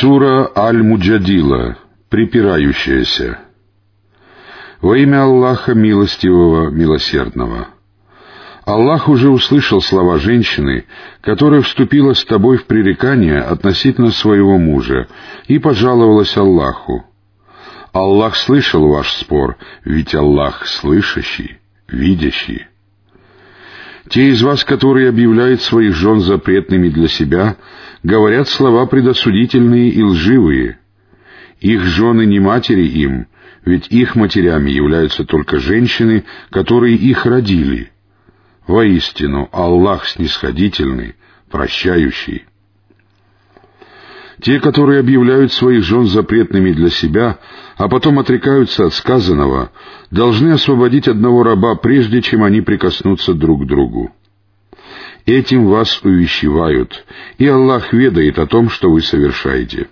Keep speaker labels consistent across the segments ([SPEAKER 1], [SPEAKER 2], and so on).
[SPEAKER 1] Сура Аль-Муджадила, припирающаяся. Во имя Аллаха Милостивого, Милосердного. Аллах уже услышал слова женщины, которая вступила с тобой в пререкание относительно своего мужа и пожаловалась Аллаху. Аллах слышал ваш спор, ведь Аллах слышащий, видящий. Те из вас, которые объявляют своих жен запретными для себя, говорят слова предосудительные и лживые. Их жены не матери им, ведь их матерями являются только женщины, которые их родили. Воистину, Аллах снисходительный, прощающий. Те, которые объявляют своих жен запретными для себя, а потом отрекаются от сказанного, должны освободить одного раба, прежде чем они прикоснутся друг к другу. Этим вас увещевают, и Аллах ведает о том, что вы совершаете.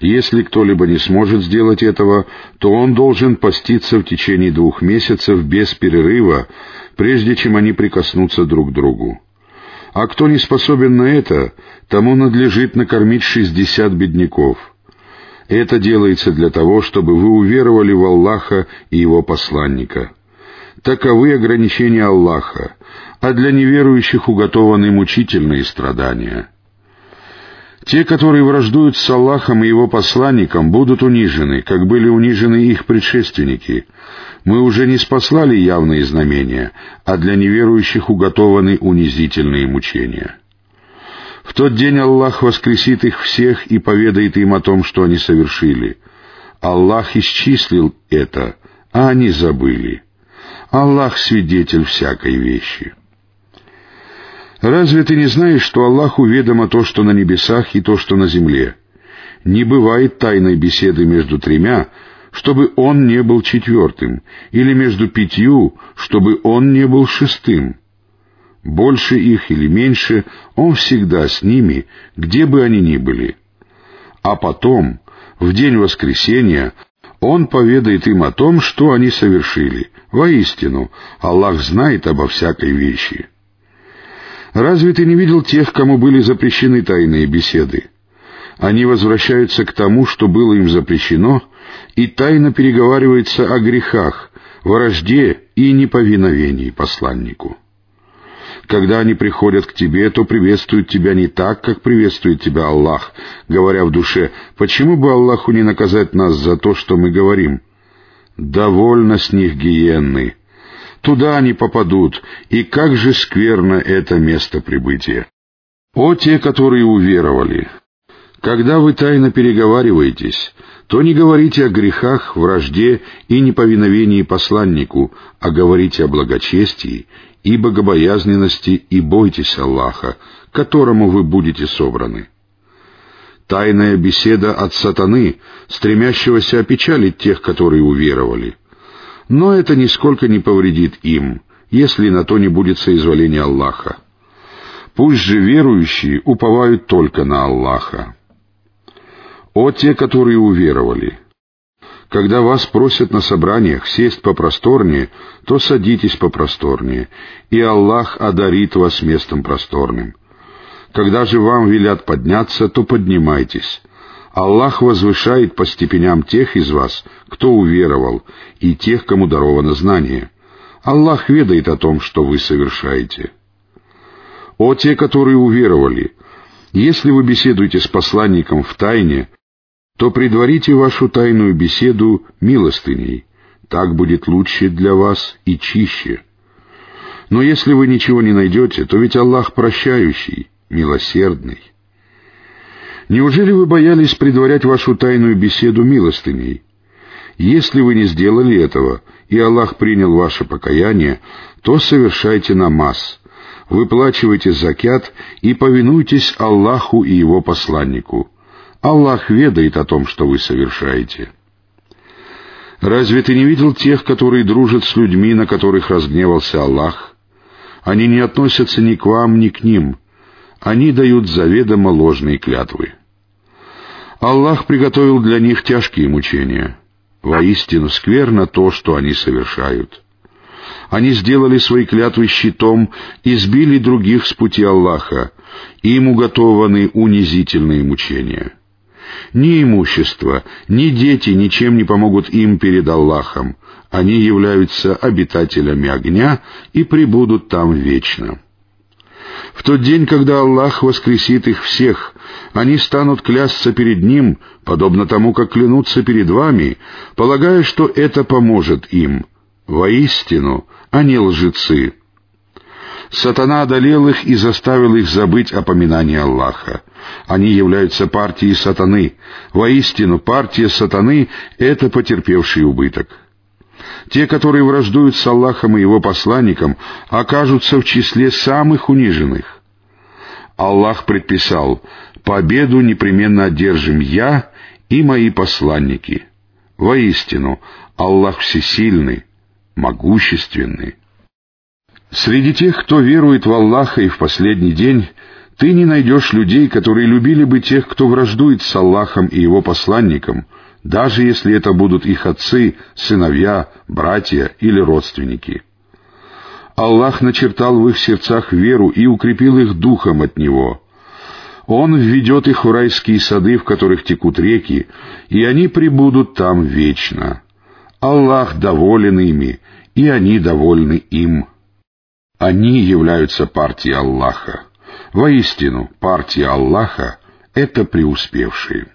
[SPEAKER 1] Если кто-либо не сможет сделать этого, то он должен поститься в течение двух месяцев без перерыва, прежде чем они прикоснутся друг к другу. А кто не способен на это, тому надлежит накормить шестьдесят бедняков. Это делается для того, чтобы вы уверовали в Аллаха и Его посланника. Таковы ограничения Аллаха, а для неверующих уготованы мучительные страдания. Те, которые враждуют с Аллахом и Его посланником, будут унижены, как были унижены их предшественники. Мы уже не спаслали явные знамения, а для неверующих уготованы унизительные мучения. В тот день Аллах воскресит их всех и поведает им о том, что они совершили. Аллах исчислил это, а они забыли. Аллах свидетель всякой вещи. Разве ты не знаешь, что Аллаху ведомо то, что на небесах, и то, что на земле? Не бывает тайной беседы между тремя, чтобы он не был четвертым, или между пятью, чтобы он не был шестым. Больше их или меньше, он всегда с ними, где бы они ни были. А потом, в день воскресения, он поведает им о том, что они совершили. Воистину, Аллах знает обо всякой вещи. Разве ты не видел тех, кому были запрещены тайные беседы? Они возвращаются к тому, что было им запрещено, и тайно переговариваются о грехах, вражде и неповиновении посланнику. Когда они приходят к тебе, то приветствуют тебя не так, как приветствует тебя Аллах, говоря в душе, почему бы Аллаху не наказать нас за то, что мы говорим? Довольно с них гиенны, Туда они попадут, и как же скверно это место прибытия. О те, которые уверовали! Когда вы тайно переговариваетесь, то не говорите о грехах, вражде и неповиновении посланнику, а говорите о благочестии и богобоязненности и бойтесь Аллаха, которому вы будете собраны. Тайная беседа от сатаны, стремящегося опечалить тех, которые уверовали — но это нисколько не повредит им, если на то не будет соизволения Аллаха. Пусть же верующие уповают только на Аллаха. О те, которые уверовали! Когда вас просят на собраниях сесть попросторнее, то садитесь попросторнее, и Аллах одарит вас местом просторным. Когда же вам велят подняться, то поднимайтесь, Аллах возвышает по степеням тех из вас, кто уверовал, и тех, кому даровано знание. Аллах ведает о том, что вы совершаете. О те, которые уверовали, если вы беседуете с посланником в тайне, то предварите вашу тайную беседу милостыней. Так будет лучше для вас и чище. Но если вы ничего не найдете, то ведь Аллах прощающий, милосердный. Неужели вы боялись предварять вашу тайную беседу милостыней? Если вы не сделали этого, и Аллах принял ваше покаяние, то совершайте намаз, выплачивайте закят и повинуйтесь Аллаху и Его посланнику. Аллах ведает о том, что вы совершаете. Разве ты не видел тех, которые дружат с людьми, на которых разгневался Аллах? Они не относятся ни к вам, ни к ним. Они дают заведомо ложные клятвы. Аллах приготовил для них тяжкие мучения. Воистину скверно то, что они совершают. Они сделали свои клятвы щитом и сбили других с пути Аллаха, им уготованы унизительные мучения. Ни имущество, ни дети ничем не помогут им перед Аллахом. Они являются обитателями огня и пребудут там вечно. В тот день, когда Аллах воскресит их всех, они станут клясться перед Ним, подобно тому, как клянутся перед вами, полагая, что это поможет им. Воистину, они лжецы. Сатана одолел их и заставил их забыть о поминании Аллаха. Они являются партией сатаны. Воистину, партия сатаны — это потерпевший убыток. Те, которые враждуют с Аллахом и Его посланником, окажутся в числе самых униженных. Аллах предписал, победу непременно одержим я и мои посланники. Воистину, Аллах всесильный, могущественный. Среди тех, кто верует в Аллаха и в последний день, ты не найдешь людей, которые любили бы тех, кто враждует с Аллахом и Его посланником, даже если это будут их отцы, сыновья, братья или родственники. Аллах начертал в их сердцах веру и укрепил их духом от Него. Он введет их в райские сады, в которых текут реки, и они пребудут там вечно. Аллах доволен ими, и они довольны им. Они являются партией Аллаха. Воистину, партия Аллаха — это преуспевшие.